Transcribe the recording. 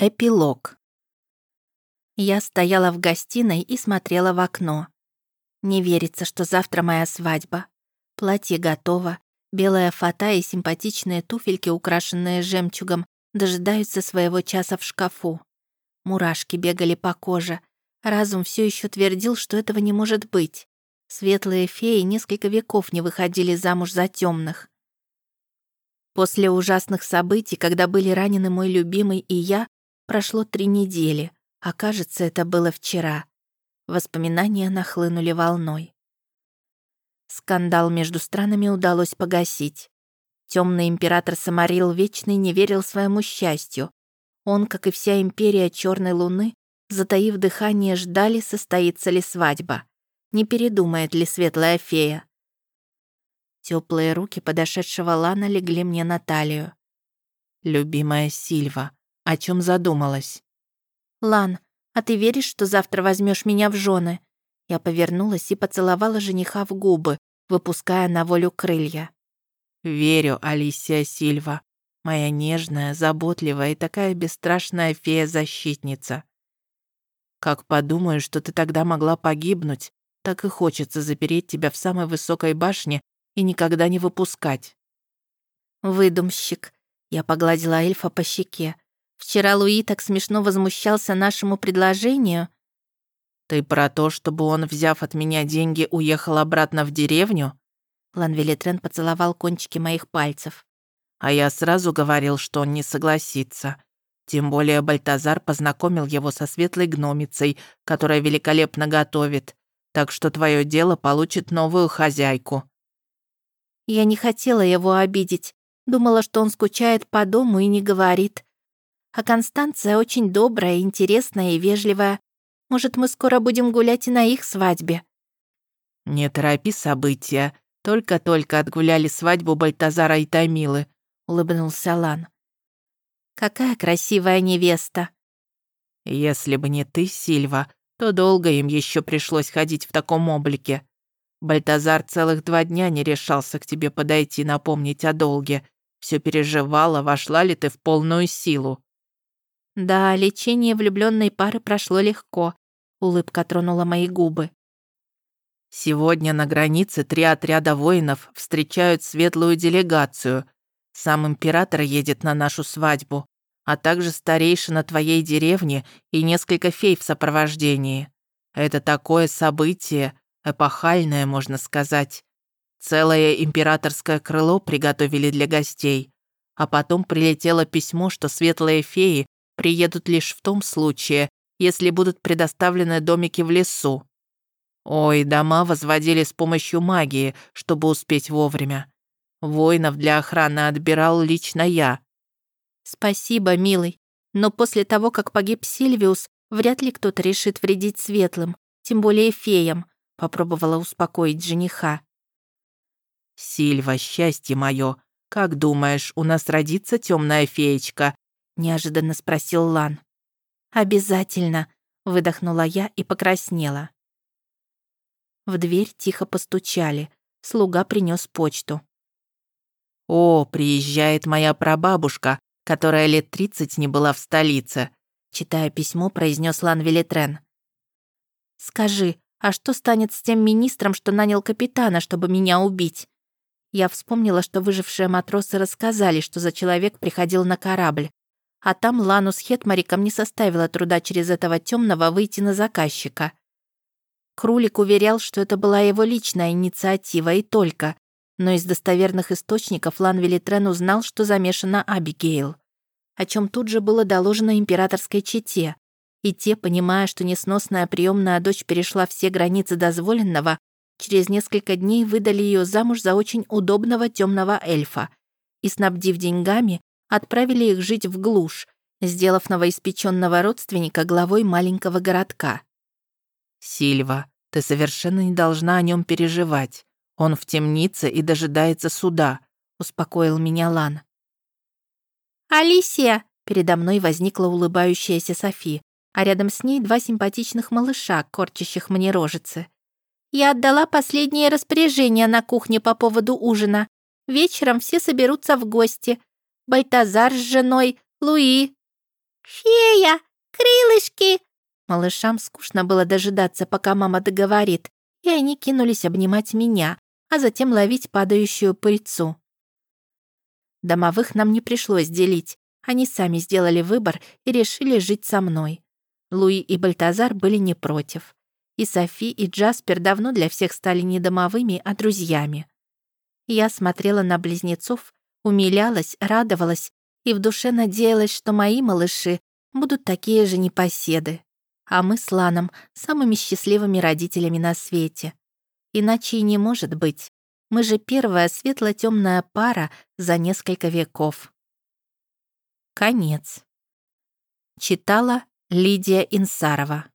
Эпилог. Я стояла в гостиной и смотрела в окно. Не верится, что завтра моя свадьба. Платье готово, белая фата и симпатичные туфельки, украшенные жемчугом, дожидаются своего часа в шкафу. Мурашки бегали по коже. Разум все еще твердил, что этого не может быть. Светлые феи несколько веков не выходили замуж за темных. После ужасных событий, когда были ранены мой любимый и я, Прошло три недели, а кажется, это было вчера. Воспоминания нахлынули волной. Скандал между странами удалось погасить. Темный император Самарил Вечный не верил своему счастью. Он, как и вся империя Черной Луны, затаив дыхание, ждали, состоится ли свадьба. Не передумает ли светлая фея. Теплые руки подошедшего Лана легли мне на талию. «Любимая Сильва, о чем задумалась. «Лан, а ты веришь, что завтра возьмешь меня в жены? Я повернулась и поцеловала жениха в губы, выпуская на волю крылья. «Верю, Алисия Сильва, моя нежная, заботливая и такая бесстрашная фея-защитница. Как подумаю, что ты тогда могла погибнуть, так и хочется запереть тебя в самой высокой башне и никогда не выпускать». «Выдумщик», — я погладила эльфа по щеке. Вчера Луи так смешно возмущался нашему предложению. «Ты про то, чтобы он, взяв от меня деньги, уехал обратно в деревню?» Ланвелитрен поцеловал кончики моих пальцев. «А я сразу говорил, что он не согласится. Тем более Бальтазар познакомил его со светлой гномицей, которая великолепно готовит. Так что твое дело получит новую хозяйку». Я не хотела его обидеть. Думала, что он скучает по дому и не говорит. А Констанция очень добрая, интересная и вежливая. Может, мы скоро будем гулять и на их свадьбе?» «Не торопи события. Только-только отгуляли свадьбу Бальтазара и Томилы», — улыбнулся Лан. «Какая красивая невеста!» «Если бы не ты, Сильва, то долго им еще пришлось ходить в таком облике. Бальтазар целых два дня не решался к тебе подойти напомнить о долге. Все переживала, вошла ли ты в полную силу. Да, лечение влюбленной пары прошло легко. Улыбка тронула мои губы. Сегодня на границе три отряда воинов встречают светлую делегацию. Сам император едет на нашу свадьбу, а также старейшина твоей деревни и несколько фей в сопровождении. Это такое событие, эпохальное, можно сказать. Целое императорское крыло приготовили для гостей, а потом прилетело письмо, что светлые феи приедут лишь в том случае, если будут предоставлены домики в лесу. Ой, дома возводили с помощью магии, чтобы успеть вовремя. Воинов для охраны отбирал лично я. Спасибо, милый. Но после того, как погиб Сильвиус, вряд ли кто-то решит вредить светлым, тем более феям, попробовала успокоить жениха. Сильва, счастье мое, как думаешь, у нас родится темная феечка неожиданно спросил Лан. «Обязательно», — выдохнула я и покраснела. В дверь тихо постучали. Слуга принес почту. «О, приезжает моя прабабушка, которая лет тридцать не была в столице», читая письмо, произнес Лан Велитрен. «Скажи, а что станет с тем министром, что нанял капитана, чтобы меня убить?» Я вспомнила, что выжившие матросы рассказали, что за человек приходил на корабль, а там Лану с Хетмариком не составило труда через этого темного выйти на заказчика. Крулик уверял, что это была его личная инициатива и только, но из достоверных источников Лан Велитрен узнал, что замешана Абигейл, о чем тут же было доложено императорской чете, и те, понимая, что несносная приемная дочь перешла все границы дозволенного, через несколько дней выдали ее замуж за очень удобного темного эльфа. И, снабдив деньгами, отправили их жить в глушь, сделав новоиспеченного родственника главой маленького городка. «Сильва, ты совершенно не должна о нем переживать. Он в темнице и дожидается суда», — успокоил меня Лан. «Алисия!» — передо мной возникла улыбающаяся Софи, а рядом с ней два симпатичных малыша, корчащих мне рожицы. «Я отдала последнее распоряжение на кухне по поводу ужина. Вечером все соберутся в гости. Бальтазар с женой, Луи». «Фея! Крылышки!» Малышам скучно было дожидаться, пока мама договорит, и они кинулись обнимать меня, а затем ловить падающую пыльцу. Домовых нам не пришлось делить. Они сами сделали выбор и решили жить со мной. Луи и Бальтазар были не против. И Софи, и Джаспер давно для всех стали не домовыми, а друзьями. Я смотрела на близнецов, умилялась, радовалась и в душе надеялась, что мои малыши будут такие же непоседы. А мы с Ланом самыми счастливыми родителями на свете. Иначе и не может быть. Мы же первая светло темная пара за несколько веков. Конец. Читала Лидия Инсарова.